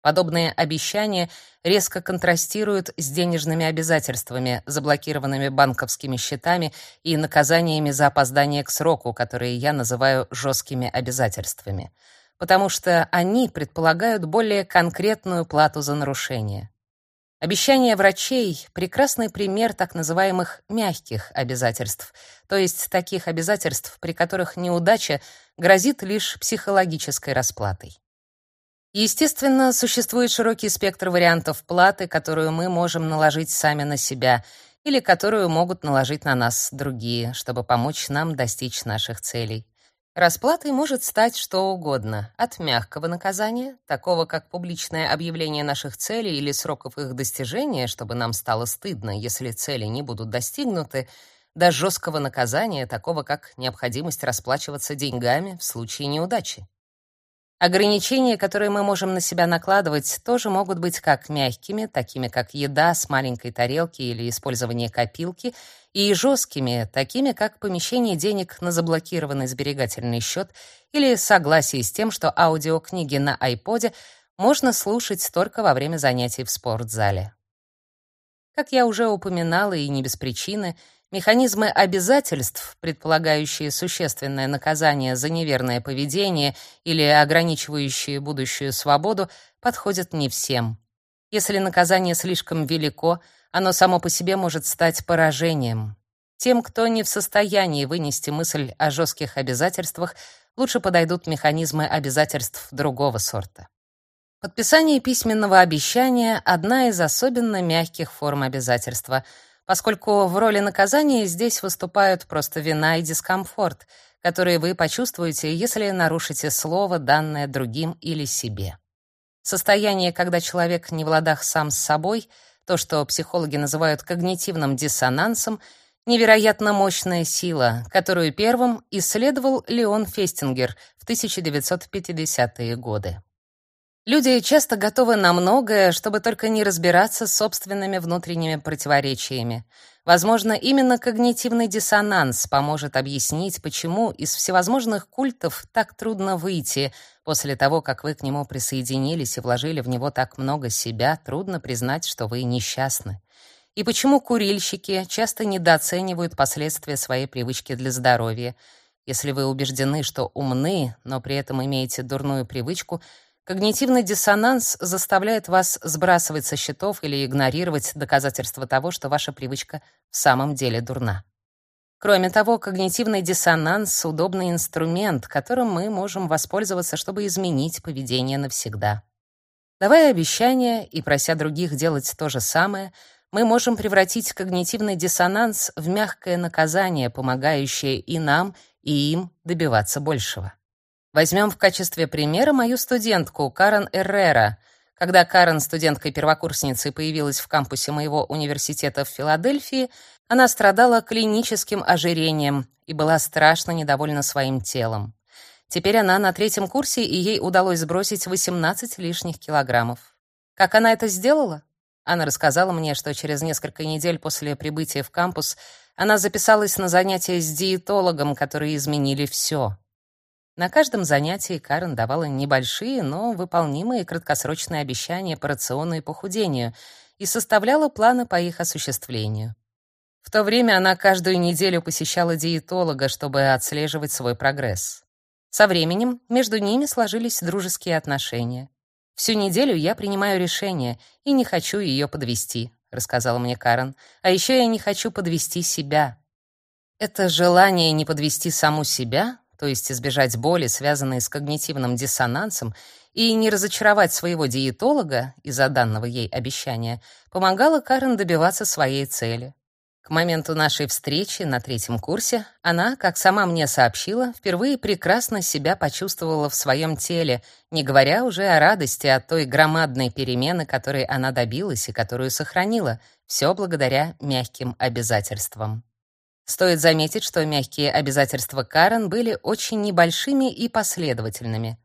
S1: Подобные обещания резко контрастируют с денежными обязательствами, заблокированными банковскими счетами и наказаниями за опоздание к сроку, которые я называю жесткими обязательствами, потому что они предполагают более конкретную плату за нарушение. Обещание врачей — прекрасный пример так называемых мягких обязательств, то есть таких обязательств, при которых неудача грозит лишь психологической расплатой. Естественно, существует широкий спектр вариантов платы, которую мы можем наложить сами на себя или которую могут наложить на нас другие, чтобы помочь нам достичь наших целей. Расплатой может стать что угодно, от мягкого наказания, такого как публичное объявление наших целей или сроков их достижения, чтобы нам стало стыдно, если цели не будут достигнуты, до жесткого наказания, такого как необходимость расплачиваться деньгами в случае неудачи. Ограничения, которые мы можем на себя накладывать, тоже могут быть как мягкими, такими как еда с маленькой тарелки или использование копилки, и жесткими, такими как помещение денег на заблокированный сберегательный счет или согласие с тем, что аудиокниги на iPod можно слушать только во время занятий в спортзале. Как я уже упоминала, и не без причины, Механизмы обязательств, предполагающие существенное наказание за неверное поведение или ограничивающие будущую свободу, подходят не всем. Если наказание слишком велико, оно само по себе может стать поражением. Тем, кто не в состоянии вынести мысль о жестких обязательствах, лучше подойдут механизмы обязательств другого сорта. Подписание письменного обещания — одна из особенно мягких форм обязательства — поскольку в роли наказания здесь выступают просто вина и дискомфорт, которые вы почувствуете, если нарушите слово, данное другим или себе. Состояние, когда человек не в ладах сам с собой, то, что психологи называют когнитивным диссонансом, невероятно мощная сила, которую первым исследовал Леон Фестингер в 1950-е годы. Люди часто готовы на многое, чтобы только не разбираться с собственными внутренними противоречиями. Возможно, именно когнитивный диссонанс поможет объяснить, почему из всевозможных культов так трудно выйти. После того, как вы к нему присоединились и вложили в него так много себя, трудно признать, что вы несчастны. И почему курильщики часто недооценивают последствия своей привычки для здоровья. Если вы убеждены, что умны, но при этом имеете дурную привычку — Когнитивный диссонанс заставляет вас сбрасывать со счетов или игнорировать доказательства того, что ваша привычка в самом деле дурна. Кроме того, когнитивный диссонанс — удобный инструмент, которым мы можем воспользоваться, чтобы изменить поведение навсегда. Давая обещания и прося других делать то же самое, мы можем превратить когнитивный диссонанс в мягкое наказание, помогающее и нам, и им добиваться большего. Возьмем в качестве примера мою студентку Карен Эррера. Когда Карен, студенткой-первокурсницей, появилась в кампусе моего университета в Филадельфии, она страдала клиническим ожирением и была страшно недовольна своим телом. Теперь она на третьем курсе, и ей удалось сбросить 18 лишних килограммов. Как она это сделала? Она рассказала мне, что через несколько недель после прибытия в кампус она записалась на занятия с диетологом, которые изменили все. На каждом занятии Карен давала небольшие, но выполнимые краткосрочные обещания по рациону и похудению и составляла планы по их осуществлению. В то время она каждую неделю посещала диетолога, чтобы отслеживать свой прогресс. Со временем между ними сложились дружеские отношения. Всю неделю я принимаю решение и не хочу ее подвести, рассказала мне Карен. А еще я не хочу подвести себя. Это желание не подвести саму себя то есть избежать боли, связанной с когнитивным диссонансом, и не разочаровать своего диетолога из-за данного ей обещания, помогала Карен добиваться своей цели. К моменту нашей встречи на третьем курсе она, как сама мне сообщила, впервые прекрасно себя почувствовала в своем теле, не говоря уже о радости от той громадной перемены, которой она добилась и которую сохранила, все благодаря мягким обязательствам. Стоит заметить, что мягкие обязательства Карен были очень небольшими и последовательными.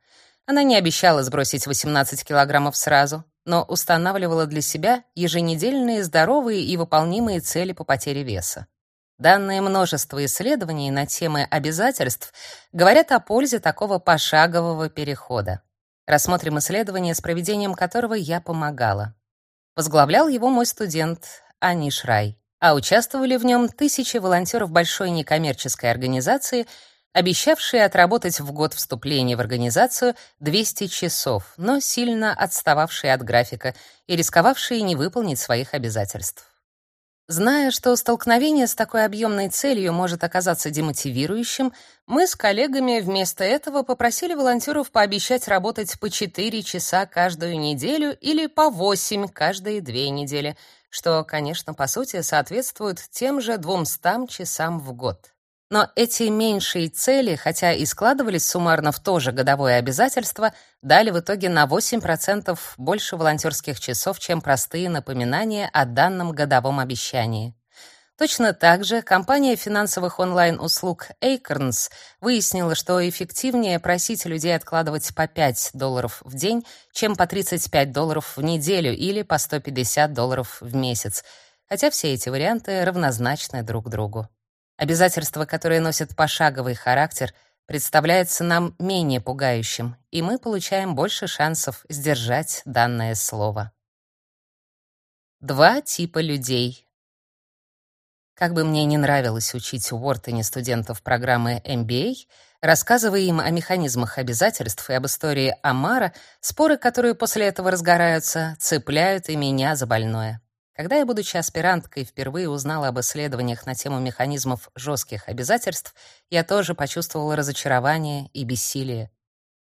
S1: Она не обещала сбросить 18 килограммов сразу, но устанавливала для себя еженедельные здоровые и выполнимые цели по потере веса. Данное множество исследований на темы обязательств говорят о пользе такого пошагового перехода. Рассмотрим исследование, с проведением которого я помогала. Возглавлял его мой студент Аниш Рай а участвовали в нем тысячи волонтеров большой некоммерческой организации, обещавшие отработать в год вступления в организацию 200 часов, но сильно отстававшие от графика и рисковавшие не выполнить своих обязательств. Зная, что столкновение с такой объемной целью может оказаться демотивирующим, мы с коллегами вместо этого попросили волонтеров пообещать работать по 4 часа каждую неделю или по 8 каждые две недели — что, конечно, по сути соответствует тем же 200 часам в год. Но эти меньшие цели, хотя и складывались суммарно в то же годовое обязательство, дали в итоге на 8% больше волонтерских часов, чем простые напоминания о данном годовом обещании. Точно так же компания финансовых онлайн-услуг Acorns выяснила, что эффективнее просить людей откладывать по 5 долларов в день, чем по 35 долларов в неделю или по 150 долларов в месяц, хотя все эти варианты равнозначны друг другу. Обязательство, которое носит пошаговый характер, представляется нам менее пугающим, и мы получаем больше шансов сдержать данное слово. Два типа людей. Как бы мне не нравилось учить Уортоне студентов программы MBA, рассказывая им о механизмах обязательств и об истории Амара, споры, которые после этого разгораются, цепляют и меня за больное. Когда я, будучи аспиранткой, впервые узнала об исследованиях на тему механизмов жестких обязательств, я тоже почувствовала разочарование и бессилие.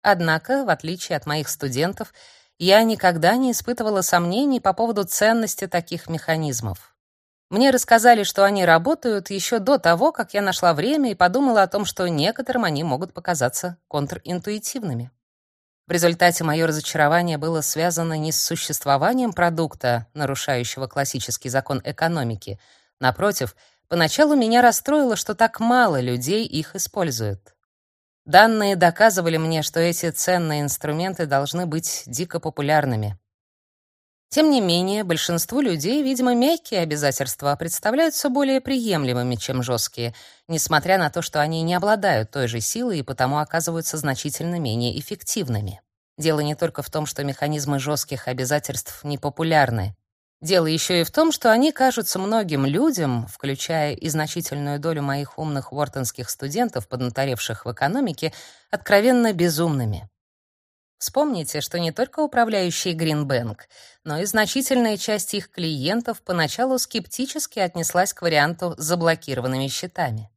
S1: Однако, в отличие от моих студентов, я никогда не испытывала сомнений по поводу ценности таких механизмов. Мне рассказали, что они работают еще до того, как я нашла время и подумала о том, что некоторым они могут показаться контринтуитивными. В результате мое разочарование было связано не с существованием продукта, нарушающего классический закон экономики. Напротив, поначалу меня расстроило, что так мало людей их используют. Данные доказывали мне, что эти ценные инструменты должны быть дико популярными. Тем не менее, большинству людей, видимо, мягкие обязательства представляются более приемлемыми, чем жесткие, несмотря на то, что они не обладают той же силой и потому оказываются значительно менее эффективными. Дело не только в том, что механизмы жестких обязательств непопулярны. Дело еще и в том, что они кажутся многим людям, включая и значительную долю моих умных уортонских студентов, поднаторевших в экономике, откровенно безумными. Вспомните, что не только управляющий Гринбэнк, но и значительная часть их клиентов поначалу скептически отнеслась к варианту с заблокированными счетами.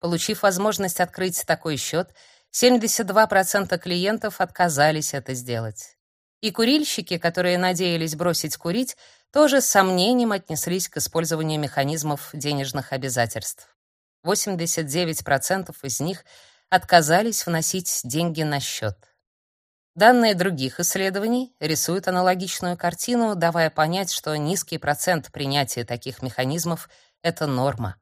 S1: Получив возможность открыть такой счет, 72% клиентов отказались это сделать. И курильщики, которые надеялись бросить курить, тоже с сомнением отнеслись к использованию механизмов денежных обязательств. 89% из них отказались вносить деньги на счет. Данные других исследований рисуют аналогичную картину, давая понять, что низкий процент принятия таких механизмов — это норма.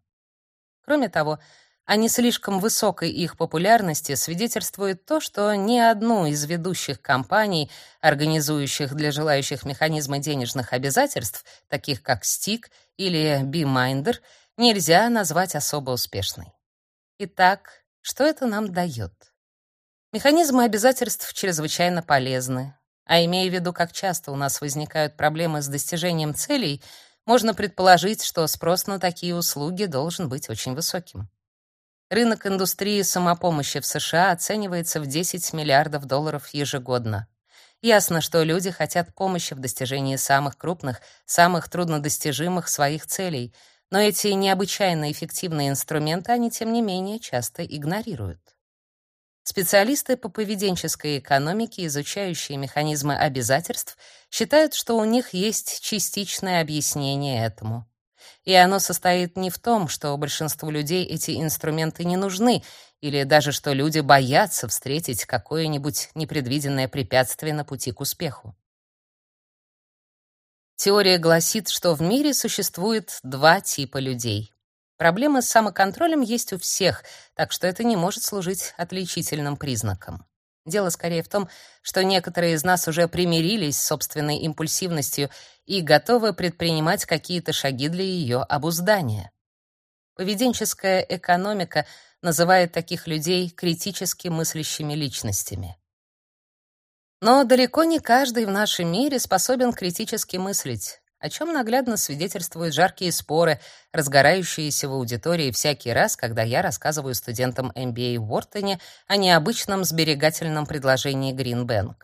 S1: Кроме того, о не слишком высокой их популярности свидетельствует то, что ни одну из ведущих компаний, организующих для желающих механизмы денежных обязательств, таких как Stick или BeMinder, нельзя назвать особо успешной. Итак, что это нам дает? Механизмы обязательств чрезвычайно полезны, а имея в виду, как часто у нас возникают проблемы с достижением целей, можно предположить, что спрос на такие услуги должен быть очень высоким. Рынок индустрии самопомощи в США оценивается в 10 миллиардов долларов ежегодно. Ясно, что люди хотят помощи в достижении самых крупных, самых труднодостижимых своих целей, но эти необычайно эффективные инструменты они тем не менее часто игнорируют. Специалисты по поведенческой экономике, изучающие механизмы обязательств, считают, что у них есть частичное объяснение этому. И оно состоит не в том, что большинству людей эти инструменты не нужны, или даже что люди боятся встретить какое-нибудь непредвиденное препятствие на пути к успеху. Теория гласит, что в мире существует два типа людей. Проблемы с самоконтролем есть у всех, так что это не может служить отличительным признаком. Дело скорее в том, что некоторые из нас уже примирились с собственной импульсивностью и готовы предпринимать какие-то шаги для ее обуздания. Поведенческая экономика называет таких людей критически мыслящими личностями. Но далеко не каждый в нашем мире способен критически мыслить о чем наглядно свидетельствуют жаркие споры, разгорающиеся в аудитории всякий раз, когда я рассказываю студентам MBA в Уортоне о необычном сберегательном предложении Greenbank.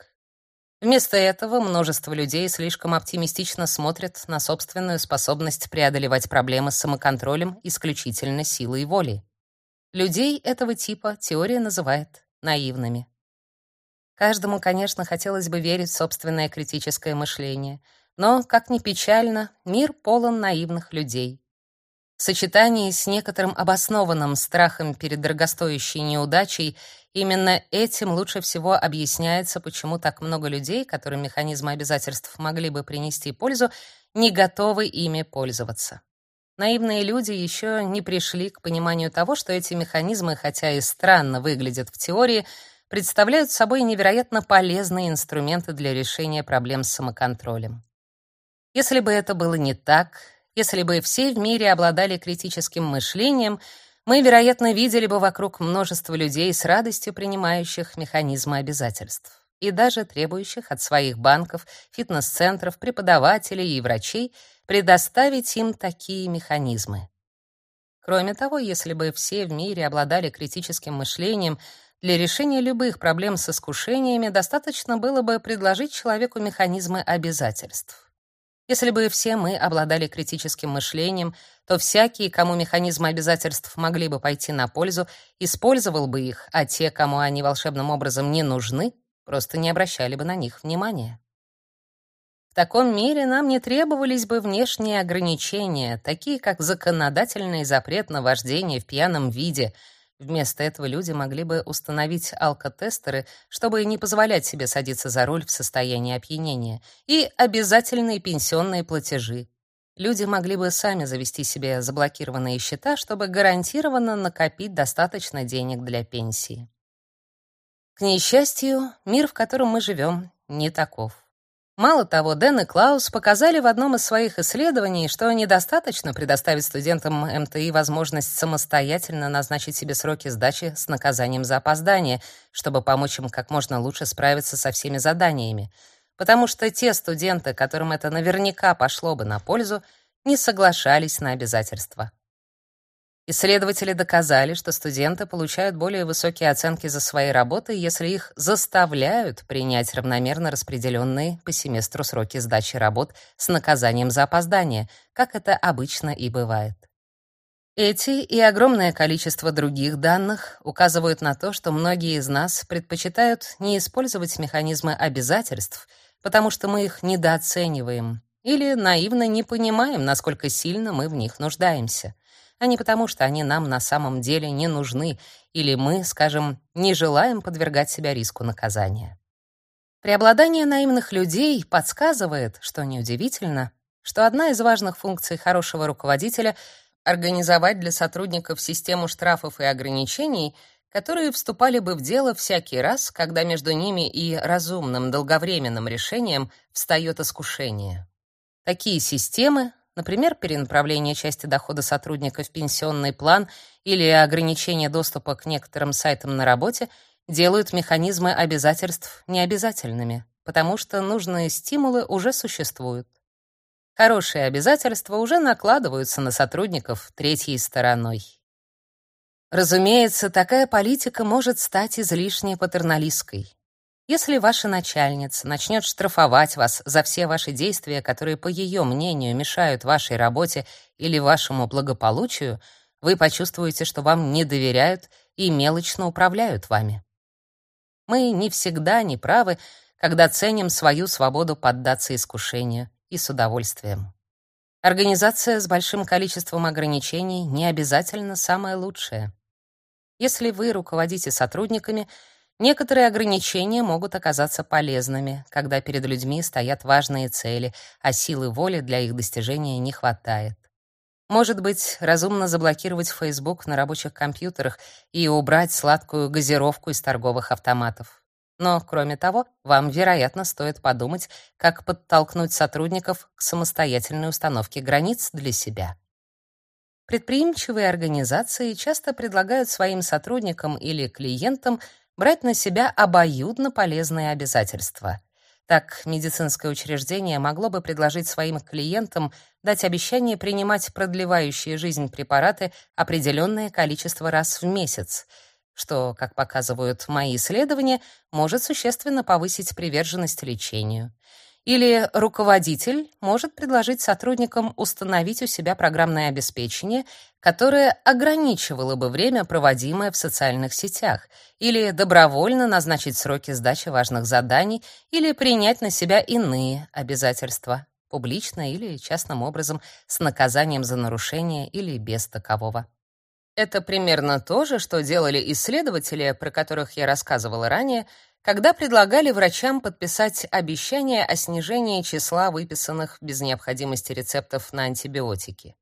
S1: Вместо этого множество людей слишком оптимистично смотрят на собственную способность преодолевать проблемы с самоконтролем исключительно силой воли. Людей этого типа теория называет наивными. Каждому, конечно, хотелось бы верить в собственное критическое мышление — но, как ни печально, мир полон наивных людей. В сочетании с некоторым обоснованным страхом перед дорогостоящей неудачей, именно этим лучше всего объясняется, почему так много людей, которым механизмы обязательств могли бы принести пользу, не готовы ими пользоваться. Наивные люди еще не пришли к пониманию того, что эти механизмы, хотя и странно выглядят в теории, представляют собой невероятно полезные инструменты для решения проблем с самоконтролем. Если бы это было не так, если бы все в мире обладали критическим мышлением, мы, вероятно, видели бы вокруг множество людей с радостью принимающих механизмы обязательств и даже требующих от своих банков, фитнес-центров, преподавателей и врачей предоставить им такие механизмы. Кроме того, если бы все в мире обладали критическим мышлением, для решения любых проблем с искушениями достаточно было бы предложить человеку механизмы обязательств. Если бы все мы обладали критическим мышлением, то всякий, кому механизмы обязательств могли бы пойти на пользу, использовал бы их, а те, кому они волшебным образом не нужны, просто не обращали бы на них внимания. В таком мире нам не требовались бы внешние ограничения, такие как законодательный запрет на вождение в пьяном виде — Вместо этого люди могли бы установить алкотестеры, чтобы не позволять себе садиться за руль в состоянии опьянения, и обязательные пенсионные платежи. Люди могли бы сами завести себе заблокированные счета, чтобы гарантированно накопить достаточно денег для пенсии. К несчастью, мир, в котором мы живем, не таков. Мало того, Дэн и Клаус показали в одном из своих исследований, что недостаточно предоставить студентам МТИ возможность самостоятельно назначить себе сроки сдачи с наказанием за опоздание, чтобы помочь им как можно лучше справиться со всеми заданиями. Потому что те студенты, которым это наверняка пошло бы на пользу, не соглашались на обязательства. Исследователи доказали, что студенты получают более высокие оценки за свои работы, если их заставляют принять равномерно распределенные по семестру сроки сдачи работ с наказанием за опоздание, как это обычно и бывает. Эти и огромное количество других данных указывают на то, что многие из нас предпочитают не использовать механизмы обязательств, потому что мы их недооцениваем или наивно не понимаем, насколько сильно мы в них нуждаемся а не потому, что они нам на самом деле не нужны или мы, скажем, не желаем подвергать себя риску наказания. Преобладание наивных людей подсказывает, что неудивительно, что одна из важных функций хорошего руководителя организовать для сотрудников систему штрафов и ограничений, которые вступали бы в дело всякий раз, когда между ними и разумным долговременным решением встает искушение. Такие системы например, перенаправление части дохода сотрудника в пенсионный план или ограничение доступа к некоторым сайтам на работе, делают механизмы обязательств необязательными, потому что нужные стимулы уже существуют. Хорошие обязательства уже накладываются на сотрудников третьей стороной. Разумеется, такая политика может стать излишне патерналистской. Если ваша начальница начнет штрафовать вас за все ваши действия, которые, по ее мнению, мешают вашей работе или вашему благополучию, вы почувствуете, что вам не доверяют и мелочно управляют вами. Мы не всегда не правы, когда ценим свою свободу поддаться искушению и с удовольствием. Организация с большим количеством ограничений не обязательно самая лучшая. Если вы руководите сотрудниками, Некоторые ограничения могут оказаться полезными, когда перед людьми стоят важные цели, а силы воли для их достижения не хватает. Может быть, разумно заблокировать Facebook на рабочих компьютерах и убрать сладкую газировку из торговых автоматов. Но, кроме того, вам, вероятно, стоит подумать, как подтолкнуть сотрудников к самостоятельной установке границ для себя. Предприимчивые организации часто предлагают своим сотрудникам или клиентам брать на себя обоюдно полезные обязательства. Так, медицинское учреждение могло бы предложить своим клиентам дать обещание принимать продлевающие жизнь препараты определенное количество раз в месяц, что, как показывают мои исследования, может существенно повысить приверженность лечению. Или руководитель может предложить сотрудникам установить у себя программное обеспечение, которое ограничивало бы время, проводимое в социальных сетях, или добровольно назначить сроки сдачи важных заданий, или принять на себя иные обязательства, публично или частным образом, с наказанием за нарушение или без такового. Это примерно то же, что делали исследователи, про которых я рассказывала ранее, когда предлагали врачам подписать обещание о снижении числа выписанных без необходимости рецептов на антибиотики.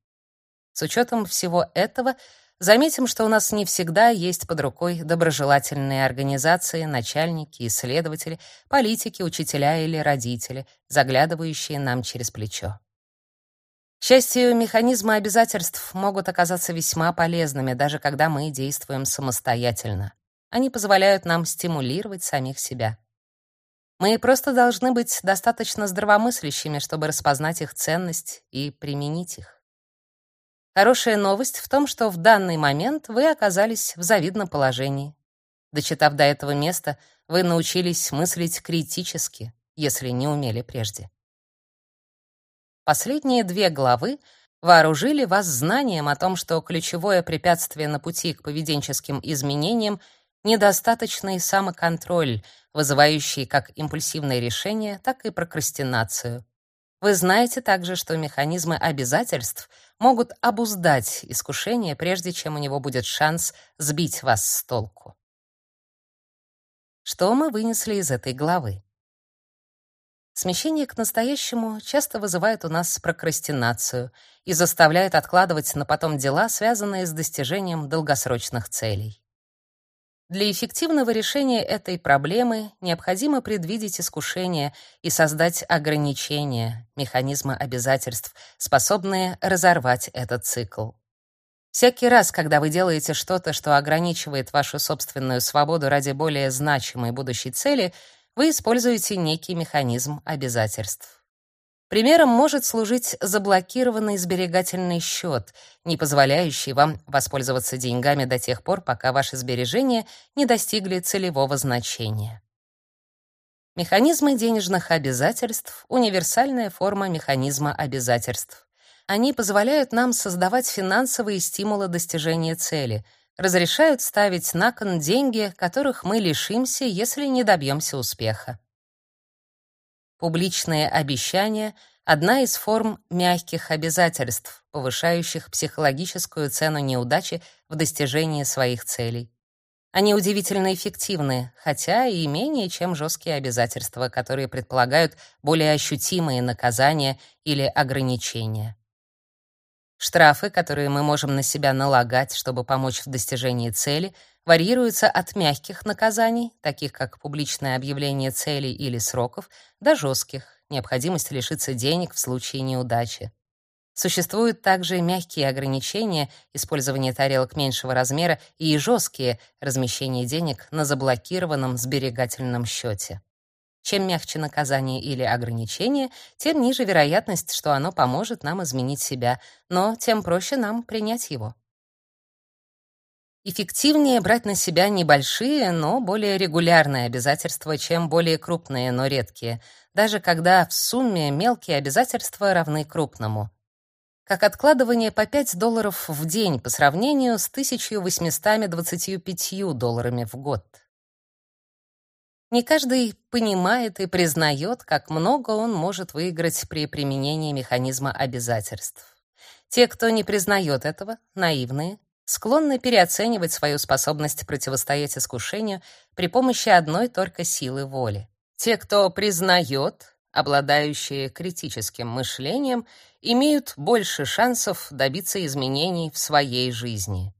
S1: С учетом всего этого, заметим, что у нас не всегда есть под рукой доброжелательные организации, начальники, исследователи, политики, учителя или родители, заглядывающие нам через плечо. К счастью, механизмы обязательств могут оказаться весьма полезными, даже когда мы действуем самостоятельно. Они позволяют нам стимулировать самих себя. Мы просто должны быть достаточно здравомыслящими, чтобы распознать их ценность и применить их. Хорошая новость в том, что в данный момент вы оказались в завидном положении. Дочитав до этого места, вы научились мыслить критически, если не умели прежде. Последние две главы вооружили вас знанием о том, что ключевое препятствие на пути к поведенческим изменениям недостаточный самоконтроль, вызывающий как импульсивные решения, так и прокрастинацию. Вы знаете также, что механизмы обязательств могут обуздать искушение, прежде чем у него будет шанс сбить вас с толку. Что мы вынесли из этой главы? Смещение к настоящему часто вызывает у нас прокрастинацию и заставляет откладывать на потом дела, связанные с достижением долгосрочных целей. Для эффективного решения этой проблемы необходимо предвидеть искушения и создать ограничения, механизмы обязательств, способные разорвать этот цикл. Всякий раз, когда вы делаете что-то, что ограничивает вашу собственную свободу ради более значимой будущей цели, вы используете некий механизм обязательств. Примером может служить заблокированный сберегательный счет, не позволяющий вам воспользоваться деньгами до тех пор, пока ваши сбережения не достигли целевого значения. Механизмы денежных обязательств — универсальная форма механизма обязательств. Они позволяют нам создавать финансовые стимулы достижения цели, разрешают ставить на кон деньги, которых мы лишимся, если не добьемся успеха. Публичные обещания — одна из форм мягких обязательств, повышающих психологическую цену неудачи в достижении своих целей. Они удивительно эффективны, хотя и менее чем жесткие обязательства, которые предполагают более ощутимые наказания или ограничения. Штрафы, которые мы можем на себя налагать, чтобы помочь в достижении цели, варьируются от мягких наказаний, таких как публичное объявление целей или сроков, до жестких, необходимость лишиться денег в случае неудачи. Существуют также мягкие ограничения использования тарелок меньшего размера и жесткие размещение денег на заблокированном сберегательном счете. Чем мягче наказание или ограничение, тем ниже вероятность, что оно поможет нам изменить себя, но тем проще нам принять его. Эффективнее брать на себя небольшие, но более регулярные обязательства, чем более крупные, но редкие, даже когда в сумме мелкие обязательства равны крупному. Как откладывание по 5 долларов в день по сравнению с 1825 долларами в год. Не каждый понимает и признает, как много он может выиграть при применении механизма обязательств. Те, кто не признает этого, наивные, склонны переоценивать свою способность противостоять искушению при помощи одной только силы воли. Те, кто признает, обладающие критическим мышлением, имеют больше шансов добиться изменений в своей жизни.